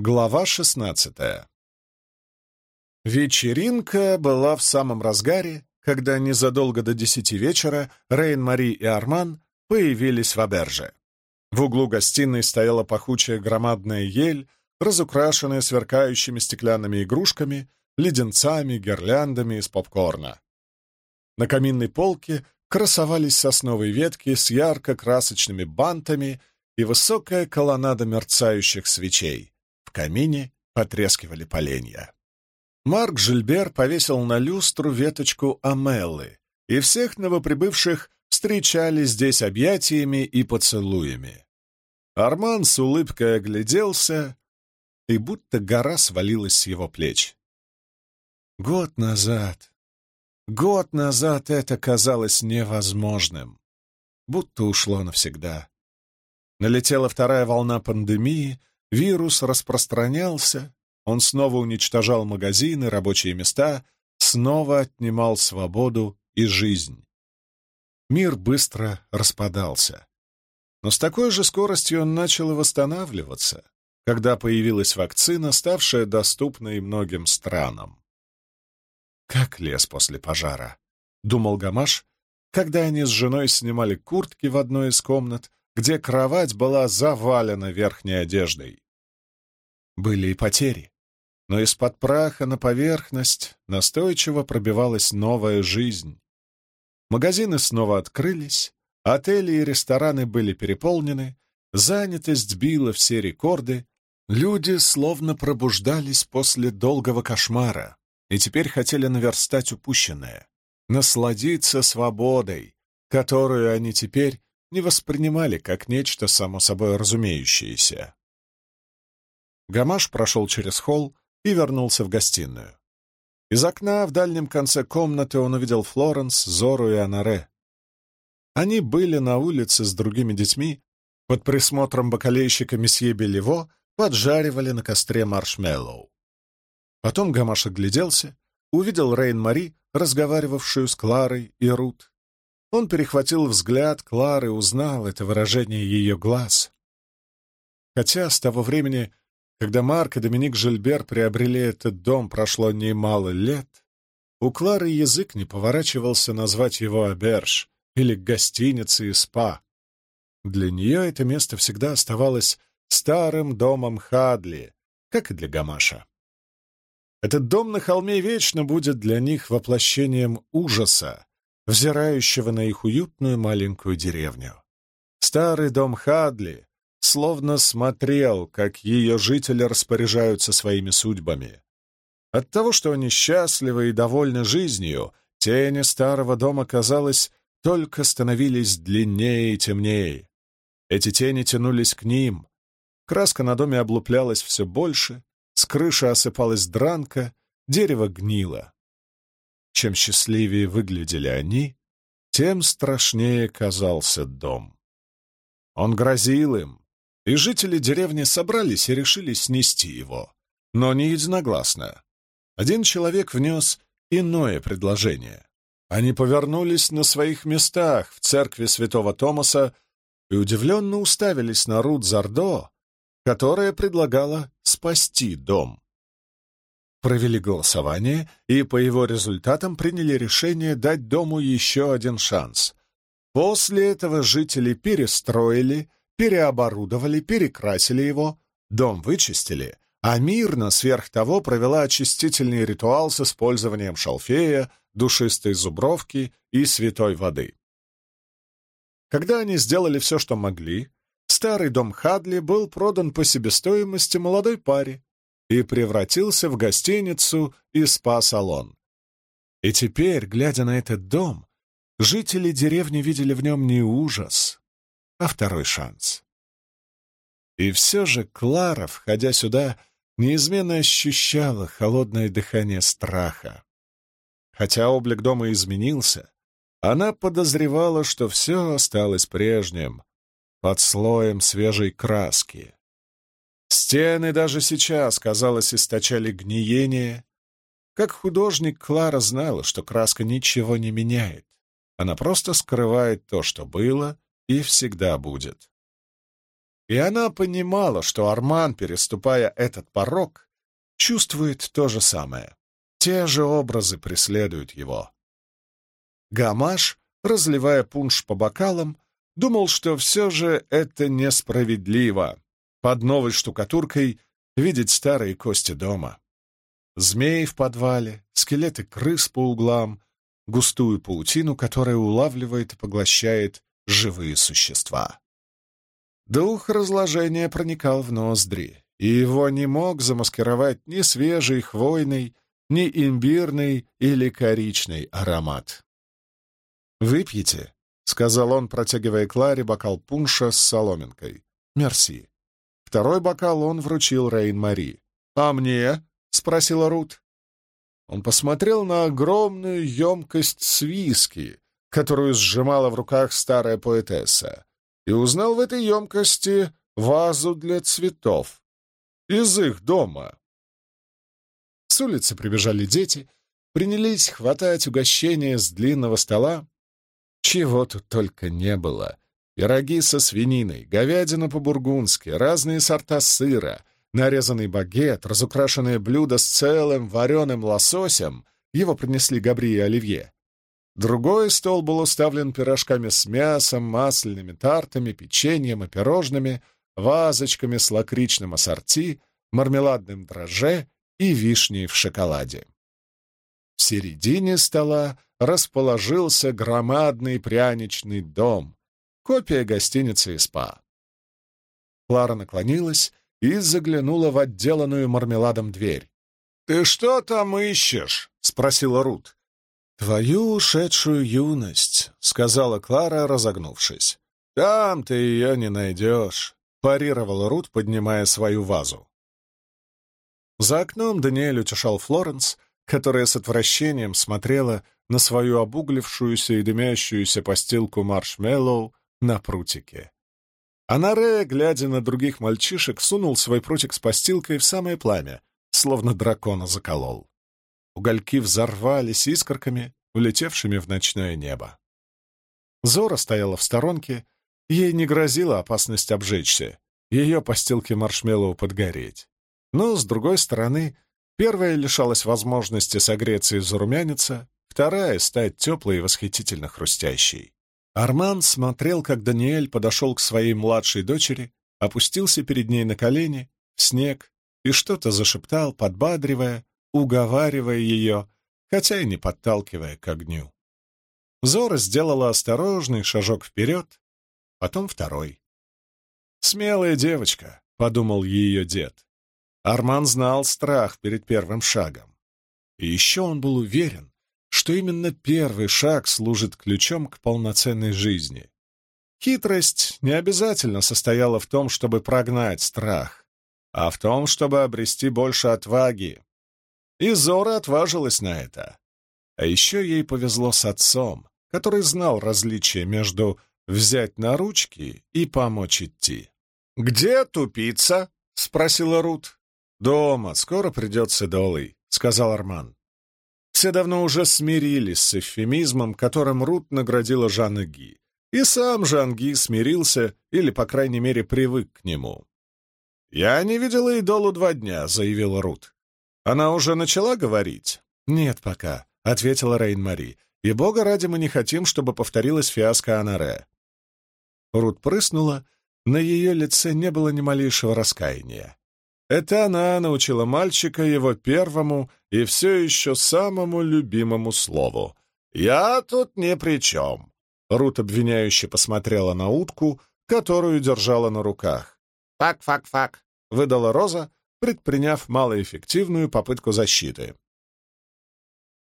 Глава шестнадцатая Вечеринка была в самом разгаре, когда незадолго до десяти вечера Рейн-Мари и Арман появились в Аберже. В углу гостиной стояла пахучая громадная ель, разукрашенная сверкающими стеклянными игрушками, леденцами, гирляндами из попкорна. На каминной полке красовались сосновые ветки с ярко-красочными бантами и высокая колоннада мерцающих свечей. В камине потрескивали поленья. Марк Жильбер повесил на люстру веточку амеллы, и всех новоприбывших встречали здесь объятиями и поцелуями. Арман с улыбкой огляделся, и будто гора свалилась с его плеч. Год назад, год назад это казалось невозможным, будто ушло навсегда. Налетела вторая волна пандемии, Вирус распространялся, он снова уничтожал магазины, рабочие места, снова отнимал свободу и жизнь. Мир быстро распадался. Но с такой же скоростью он начал восстанавливаться, когда появилась вакцина, ставшая доступной многим странам. «Как лес после пожара», — думал Гамаш, когда они с женой снимали куртки в одной из комнат, где кровать была завалена верхней одеждой. Были и потери, но из-под праха на поверхность настойчиво пробивалась новая жизнь. Магазины снова открылись, отели и рестораны были переполнены, занятость била все рекорды, люди словно пробуждались после долгого кошмара и теперь хотели наверстать упущенное, насладиться свободой, которую они теперь не воспринимали как нечто само собой разумеющееся. Гамаш прошел через холл и вернулся в гостиную. Из окна в дальнем конце комнаты он увидел Флоренс, Зору и Анаре. Они были на улице с другими детьми, под присмотром бакалейщика месье Белево поджаривали на костре маршмеллоу. Потом Гамаш огляделся, увидел Рейн-Мари, разговаривавшую с Кларой и Рут. Он перехватил взгляд Клары, узнал это выражение ее глаз. Хотя с того времени, когда Марк и Доминик Жильбер приобрели этот дом, прошло немало лет, у Клары язык не поворачивался назвать его Аберж или гостиницей и спа. Для нее это место всегда оставалось старым домом Хадли, как и для Гамаша. Этот дом на холме вечно будет для них воплощением ужаса, взирающего на их уютную маленькую деревню. Старый дом Хадли словно смотрел, как ее жители распоряжаются своими судьбами. От того, что они счастливы и довольны жизнью, тени старого дома, казалось, только становились длиннее и темнее. Эти тени тянулись к ним. Краска на доме облуплялась все больше, с крыши осыпалась дранка, дерево гнило. Чем счастливее выглядели они, тем страшнее казался дом. Он грозил им, и жители деревни собрались и решили снести его, но не единогласно. Один человек внес иное предложение. Они повернулись на своих местах в церкви святого Томаса и удивленно уставились на Рут Зардо, которая предлагала спасти дом провели голосование и по его результатам приняли решение дать дому еще один шанс. После этого жители перестроили, переоборудовали, перекрасили его, дом вычистили, а мирно сверх того провела очистительный ритуал с использованием шалфея, душистой зубровки и святой воды. Когда они сделали все, что могли, старый дом Хадли был продан по себестоимости молодой паре, и превратился в гостиницу и спа-салон. И теперь, глядя на этот дом, жители деревни видели в нем не ужас, а второй шанс. И все же Клара, входя сюда, неизменно ощущала холодное дыхание страха. Хотя облик дома изменился, она подозревала, что все осталось прежним, под слоем свежей краски. Стены даже сейчас, казалось, источали гниение. Как художник, Клара знала, что краска ничего не меняет. Она просто скрывает то, что было и всегда будет. И она понимала, что Арман, переступая этот порог, чувствует то же самое. Те же образы преследуют его. Гамаш, разливая пунш по бокалам, думал, что все же это несправедливо. Под новой штукатуркой видеть старые кости дома. Змеи в подвале, скелеты крыс по углам, густую паутину, которая улавливает и поглощает живые существа. Дух разложения проникал в ноздри, и его не мог замаскировать ни свежий хвойный, ни имбирный или коричный аромат. «Выпьете», — сказал он, протягивая Кларе бокал пунша с соломинкой. «Мерси». Второй бокал он вручил Рейн-Мари. «А мне?» — спросила Рут. Он посмотрел на огромную емкость с виски, которую сжимала в руках старая поэтесса, и узнал в этой емкости вазу для цветов из их дома. С улицы прибежали дети, принялись хватать угощения с длинного стола. Чего тут только не было. Пироги со свининой, говядина по-бургундски, разные сорта сыра, нарезанный багет, разукрашенное блюдо с целым вареным лососем, его принесли Габри и Оливье. Другой стол был уставлен пирожками с мясом, масляными тартами, печеньем и пирожными, вазочками с лакричным ассорти, мармеладным дрожже и вишней в шоколаде. В середине стола расположился громадный пряничный дом, копия гостиницы и спа. Клара наклонилась и заглянула в отделанную мармеладом дверь. «Ты что там ищешь?» — спросила Рут. «Твою ушедшую юность», — сказала Клара, разогнувшись. «Там ты ее не найдешь», — парировала Рут, поднимая свою вазу. За окном Даниэль утешал Флоренс, которая с отвращением смотрела на свою обуглившуюся и дымящуюся постилку маршмеллоу на прутике. А Наре, глядя на других мальчишек, сунул свой прутик с постилкой в самое пламя, словно дракона заколол. Угольки взорвались искорками, улетевшими в ночное небо. Зора стояла в сторонке, ей не грозила опасность обжечься, ее постилки маршмеллоу подгореть. Но, с другой стороны, первая лишалась возможности согреться и зарумяниться, вторая — стать теплой и восхитительно хрустящей. Арман смотрел, как Даниэль подошел к своей младшей дочери, опустился перед ней на колени, в снег, и что-то зашептал, подбадривая, уговаривая ее, хотя и не подталкивая к огню. Зора сделала осторожный шажок вперед, потом второй. «Смелая девочка», — подумал ее дед. Арман знал страх перед первым шагом. И еще он был уверен, что именно первый шаг служит ключом к полноценной жизни. Хитрость не обязательно состояла в том, чтобы прогнать страх, а в том, чтобы обрести больше отваги. И Зора отважилась на это. А еще ей повезло с отцом, который знал различие между взять на ручки и помочь идти. «Где тупица?» — спросила Рут. «Дома, скоро придет Седолый», — сказал Арман. Все давно уже смирились с эвфемизмом, которым Рут наградила Жанна Ги. И сам Жан Ги смирился, или, по крайней мере, привык к нему. «Я не видела идолу два дня», — заявила Рут. «Она уже начала говорить?» «Нет пока», — ответила Рейн-Мари. «И, бога ради, мы не хотим, чтобы повторилось фиаско Анаре». Рут прыснула, на ее лице не было ни малейшего раскаяния. Это она научила мальчика его первому и все еще самому любимому слову. «Я тут ни при чем!» Рут обвиняюще посмотрела на утку, которую держала на руках. «Фак-фак-фак!» — выдала Роза, предприняв малоэффективную попытку защиты.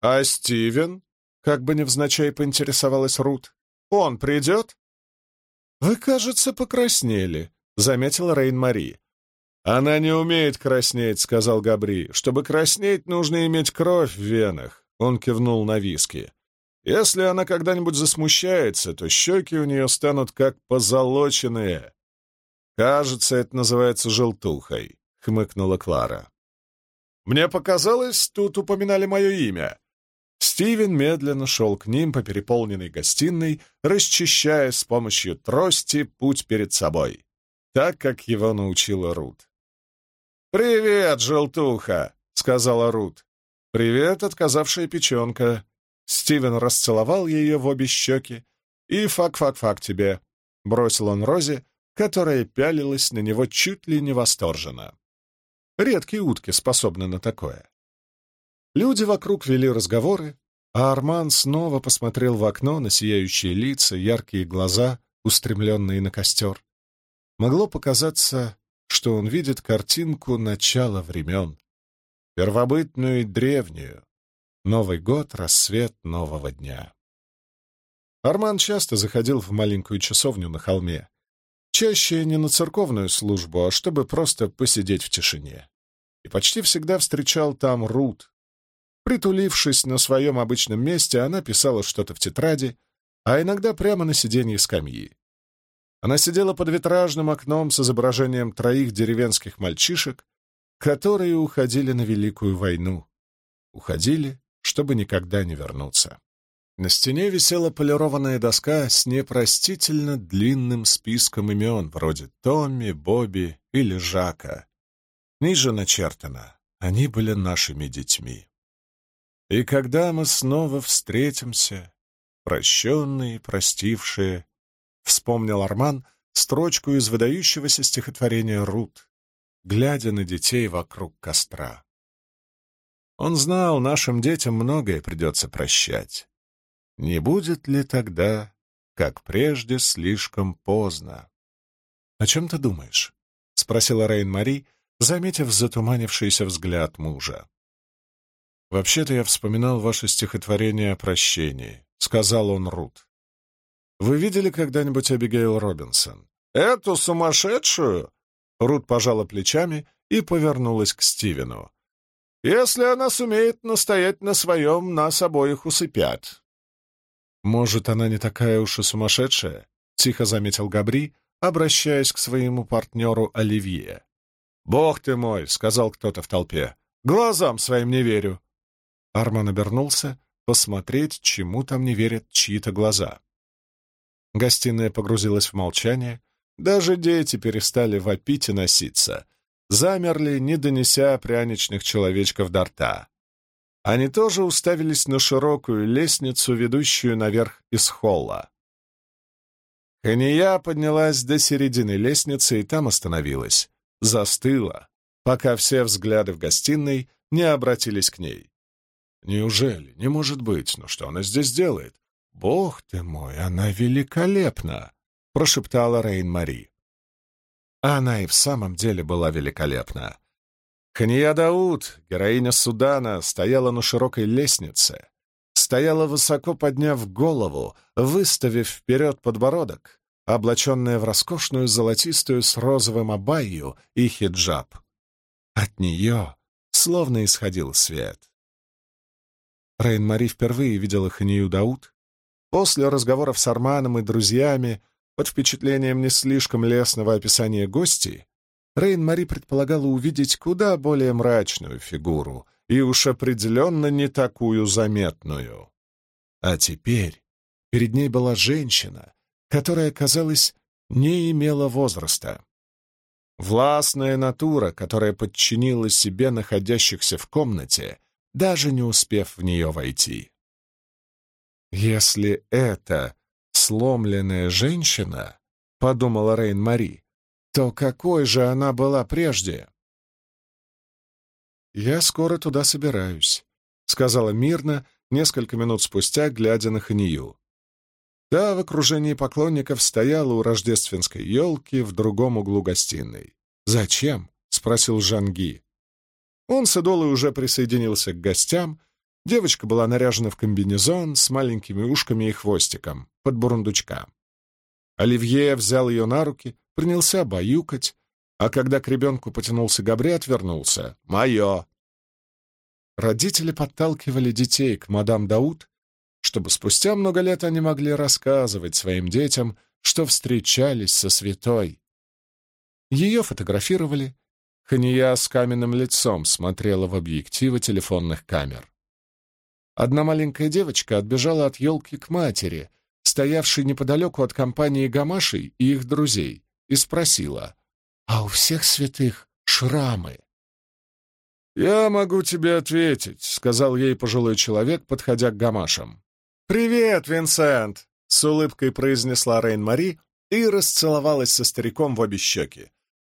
«А Стивен?» — как бы невзначай поинтересовалась Рут. «Он придет?» «Вы, кажется, покраснели», — заметила Рейн-Мари. «Она не умеет краснеть», — сказал Габри. «Чтобы краснеть, нужно иметь кровь в венах». Он кивнул на виски. «Если она когда-нибудь засмущается, то щеки у нее станут как позолоченные». «Кажется, это называется желтухой», — хмыкнула Клара. «Мне показалось, тут упоминали мое имя». Стивен медленно шел к ним по переполненной гостиной, расчищая с помощью трости путь перед собой. так как его научила Рут. «Привет, желтуха!» — сказала Рут. «Привет, отказавшая печенка!» Стивен расцеловал ее в обе щеки. «И фак-фак-фак тебе!» — бросил он Розе, которая пялилась на него чуть ли не восторженно. Редкие утки способны на такое. Люди вокруг вели разговоры, а Арман снова посмотрел в окно на сияющие лица, яркие глаза, устремленные на костер. Могло показаться, что он видит картинку начала времен, первобытную и древнюю, Новый год, рассвет нового дня. Арман часто заходил в маленькую часовню на холме, чаще не на церковную службу, а чтобы просто посидеть в тишине. И почти всегда встречал там Рут. Притулившись на своем обычном месте, она писала что-то в тетради, а иногда прямо на сиденье скамьи. Она сидела под витражным окном с изображением троих деревенских мальчишек, которые уходили на Великую войну. Уходили чтобы никогда не вернуться. На стене висела полированная доска с непростительно длинным списком имен, вроде Томми, Бобби или Жака. Ниже начертано «Они были нашими детьми». И когда мы снова встретимся, прощенные, простившие, вспомнил Арман строчку из выдающегося стихотворения Рут, глядя на детей вокруг костра. Он знал, нашим детям многое придется прощать. Не будет ли тогда, как прежде, слишком поздно? — О чем ты думаешь? — спросила Рейн-Мари, заметив затуманившийся взгляд мужа. — Вообще-то я вспоминал ваше стихотворение о прощении, — сказал он Рут. — Вы видели когда-нибудь Абигейл Робинсон? — Эту сумасшедшую? Рут пожала плечами и повернулась к Стивену. Если она сумеет настоять на своем, нас обоих усыпят. Может, она не такая уж и сумасшедшая? Тихо заметил Габри, обращаясь к своему партнеру Оливье. «Бог ты мой!» — сказал кто-то в толпе. «Глазам своим не верю!» Арман обернулся посмотреть, чему там не верят чьи-то глаза. Гостиная погрузилась в молчание, даже дети перестали вопить и носиться, замерли, не донеся пряничных человечков до рта. Они тоже уставились на широкую лестницу, ведущую наверх из холла. Хания поднялась до середины лестницы и там остановилась, застыла, пока все взгляды в гостиной не обратились к ней. «Неужели? Не может быть. Ну что она здесь делает?» «Бог ты мой, она великолепна!» — прошептала Рейн-Мари. Она и в самом деле была великолепна. Хания Дауд, героиня Судана, стояла на широкой лестнице, стояла высоко подняв голову, выставив вперед подбородок, облаченная в роскошную золотистую с розовым абайю и хиджаб. От нее словно исходил свет. Рейн-Мари впервые видела Ханию Дауд. После разговоров с Арманом и друзьями под впечатлением не слишком лестного описания гостей, Рейн-Мари предполагала увидеть куда более мрачную фигуру и уж определенно не такую заметную. А теперь перед ней была женщина, которая, казалось, не имела возраста. Властная натура, которая подчинила себе находящихся в комнате, даже не успев в нее войти. Если это сломленная женщина, — подумала Рейн-Мари, — то какой же она была прежде? «Я скоро туда собираюсь», — сказала мирно, несколько минут спустя, глядя на Ханию. Та в окружении поклонников стояла у рождественской елки в другом углу гостиной. «Зачем?» — спросил Жанги. Он с Эдолой уже присоединился к гостям, Девочка была наряжена в комбинезон с маленькими ушками и хвостиком, под бурундучка. Оливье взял ее на руки, принялся баюкать, а когда к ребенку потянулся Габри, вернулся. «Мое!» Родители подталкивали детей к мадам Дауд, чтобы спустя много лет они могли рассказывать своим детям, что встречались со святой. Ее фотографировали. Хания с каменным лицом смотрела в объективы телефонных камер. Одна маленькая девочка отбежала от елки к матери, стоявшей неподалеку от компании Гамашей и их друзей, и спросила, а у всех святых шрамы. «Я могу тебе ответить», — сказал ей пожилой человек, подходя к гамашам. «Привет, Винсент!» — с улыбкой произнесла Рейн-Мари и расцеловалась со стариком в обе щеки.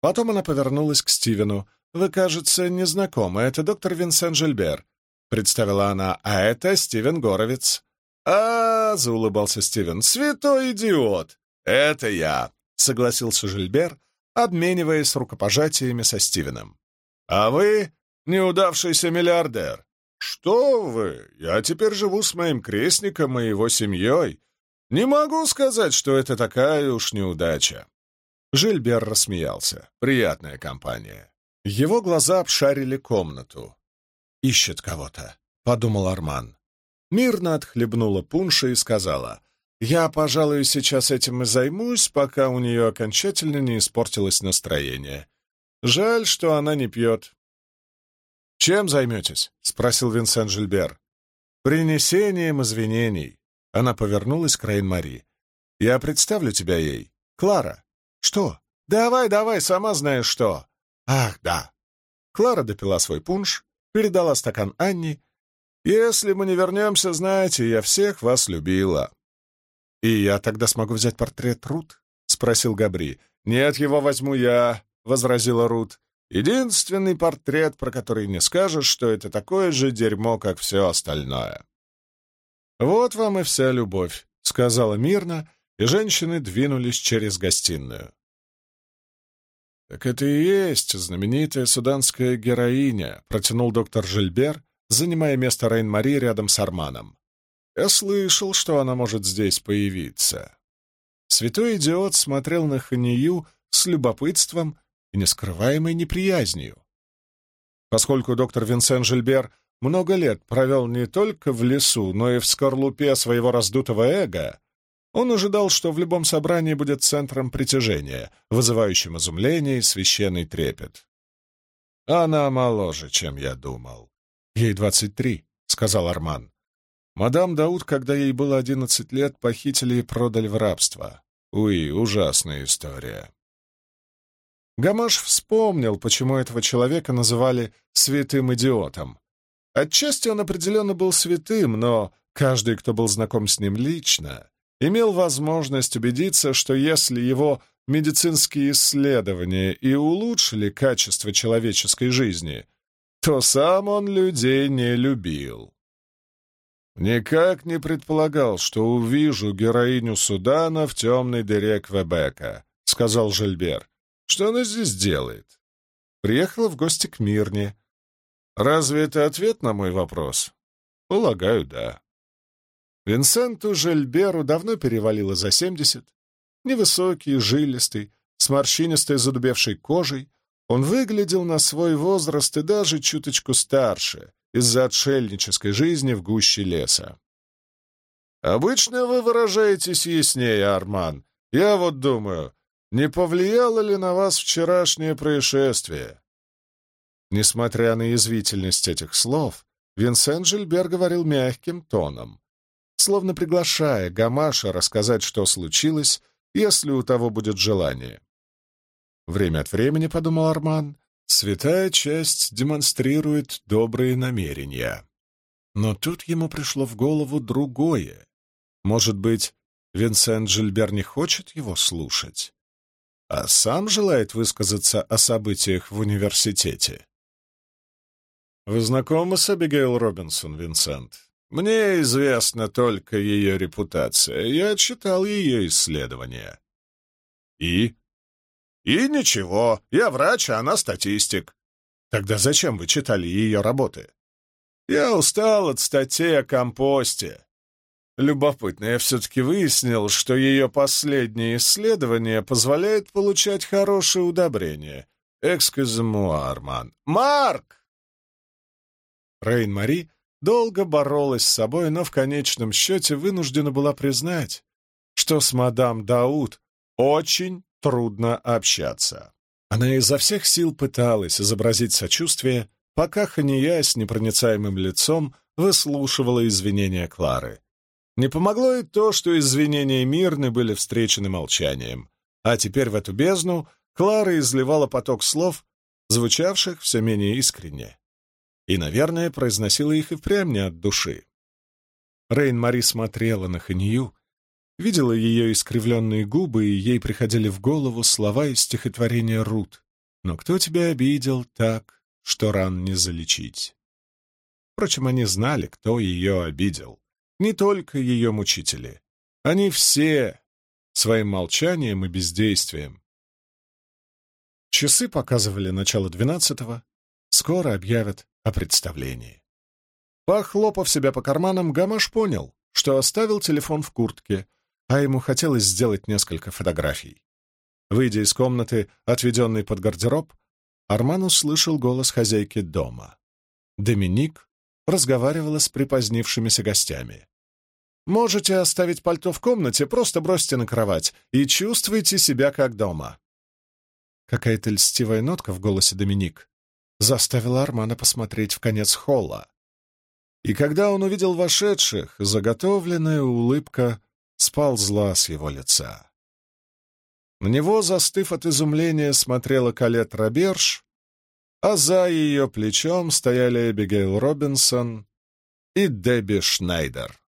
Потом она повернулась к Стивену. «Вы, кажется, незнакомы. Это доктор Винсент Жильбер», — представила она. «А это Стивен Горовец». «А, — заулыбался Стивен, — святой идиот!» «Это я», — согласился Жильбер, обмениваясь рукопожатиями со Стивеном. «А вы неудавшийся миллиардер. Что вы? Я теперь живу с моим крестником и его семьей. Не могу сказать, что это такая уж неудача. Жильбер рассмеялся. Приятная компания. Его глаза обшарили комнату. «Ищет кого-то», — подумал Арман. Мирно отхлебнула пунша и сказала, «Я, пожалуй, сейчас этим и займусь, пока у нее окончательно не испортилось настроение. Жаль, что она не пьет. «Чем займетесь?» — спросил Винсент Жильбер. «Принесением извинений». Она повернулась к Рейн-Мари. «Я представлю тебя ей. Клара». «Что?» «Давай, давай, сама знаешь что». «Ах, да». Клара допила свой пунш, передала стакан Анне. «Если мы не вернемся, знаете, я всех вас любила». «И я тогда смогу взять портрет Рут?» — спросил Габри. «Нет, его возьму я», — возразила Рут. Единственный портрет, про который не скажешь, что это такое же дерьмо, как все остальное. «Вот вам и вся любовь», — сказала мирно, и женщины двинулись через гостиную. «Так это и есть знаменитая суданская героиня», — протянул доктор Жильбер, занимая место Рейн-Мари рядом с Арманом. «Я слышал, что она может здесь появиться». Святой идиот смотрел на Ханию с любопытством и нескрываемой неприязнью. Поскольку доктор Винсент Жильбер много лет провел не только в лесу, но и в скорлупе своего раздутого эго, он ожидал, что в любом собрании будет центром притяжения, вызывающим изумление и священный трепет. «Она моложе, чем я думал. Ей двадцать три», — сказал Арман. «Мадам Дауд, когда ей было одиннадцать лет, похитили и продали в рабство. Уи, ужасная история». Гамаш вспомнил, почему этого человека называли «святым идиотом». Отчасти он определенно был святым, но каждый, кто был знаком с ним лично, имел возможность убедиться, что если его медицинские исследования и улучшили качество человеческой жизни, то сам он людей не любил. «Никак не предполагал, что увижу героиню Судана в темной дыре Квебека», — сказал Жильбер. Что она здесь делает? Приехала в гости к Мирне. Разве это ответ на мой вопрос? Полагаю, да. Винсенту Жельберу давно перевалило за семьдесят. Невысокий, жилистый, с морщинистой задубевшей кожей, он выглядел на свой возраст и даже чуточку старше из-за отшельнической жизни в гуще леса. «Обычно вы выражаетесь яснее, Арман. Я вот думаю, не повлияло ли на вас вчерашнее происшествие?» Несмотря на язвительность этих слов, Винсент Жильбер говорил мягким тоном, словно приглашая Гамаша рассказать, что случилось, если у того будет желание. Время от времени, — подумал Арман, — святая часть демонстрирует добрые намерения. Но тут ему пришло в голову другое. Может быть, Винсент Жильбер не хочет его слушать? а сам желает высказаться о событиях в университете. Вы знакомы с Абигейл Робинсон, Винсент? Мне известна только ее репутация. Я читал ее исследования. И? И ничего. Я врач, а она статистик. Тогда зачем вы читали ее работы? Я устал от статей о компосте. Любопытно, я все-таки выяснил, что ее последнее исследование позволяет получать хорошее удобрение. Экскюзмуарман. Марк! Рейн-Мари долго боролась с собой, но в конечном счете вынуждена была признать, что с мадам Дауд очень трудно общаться. Она изо всех сил пыталась изобразить сочувствие, пока Хания с непроницаемым лицом выслушивала извинения Клары. Не помогло и то, что извинения Мирны были встречены молчанием, а теперь в эту бездну Клара изливала поток слов, звучавших все менее искренне. И, наверное, произносила их и впрямь не от души. Рейн-Мари смотрела на Ханию, видела ее искривленные губы, и ей приходили в голову слова из стихотворения Рут. «Но кто тебя обидел так, что ран не залечить?» Впрочем, они знали, кто ее обидел. Не только ее мучители. Они все своим молчанием и бездействием. Часы показывали начало двенадцатого. Скоро объявят о представлении. Похлопав себя по карманам, Гамаш понял, что оставил телефон в куртке, а ему хотелось сделать несколько фотографий. Выйдя из комнаты, отведенной под гардероб, Арман услышал голос хозяйки дома. Доминик разговаривала с припозднившимися гостями. «Можете оставить пальто в комнате, просто бросьте на кровать и чувствуйте себя как дома». Какая-то льстивая нотка в голосе Доминик заставила Армана посмотреть в конец холла. И когда он увидел вошедших, заготовленная улыбка сползла с его лица. На него, застыв от изумления, смотрела Калет Роберж, а за ее плечом стояли Эбигейл Робинсон и Дебби Шнайдер.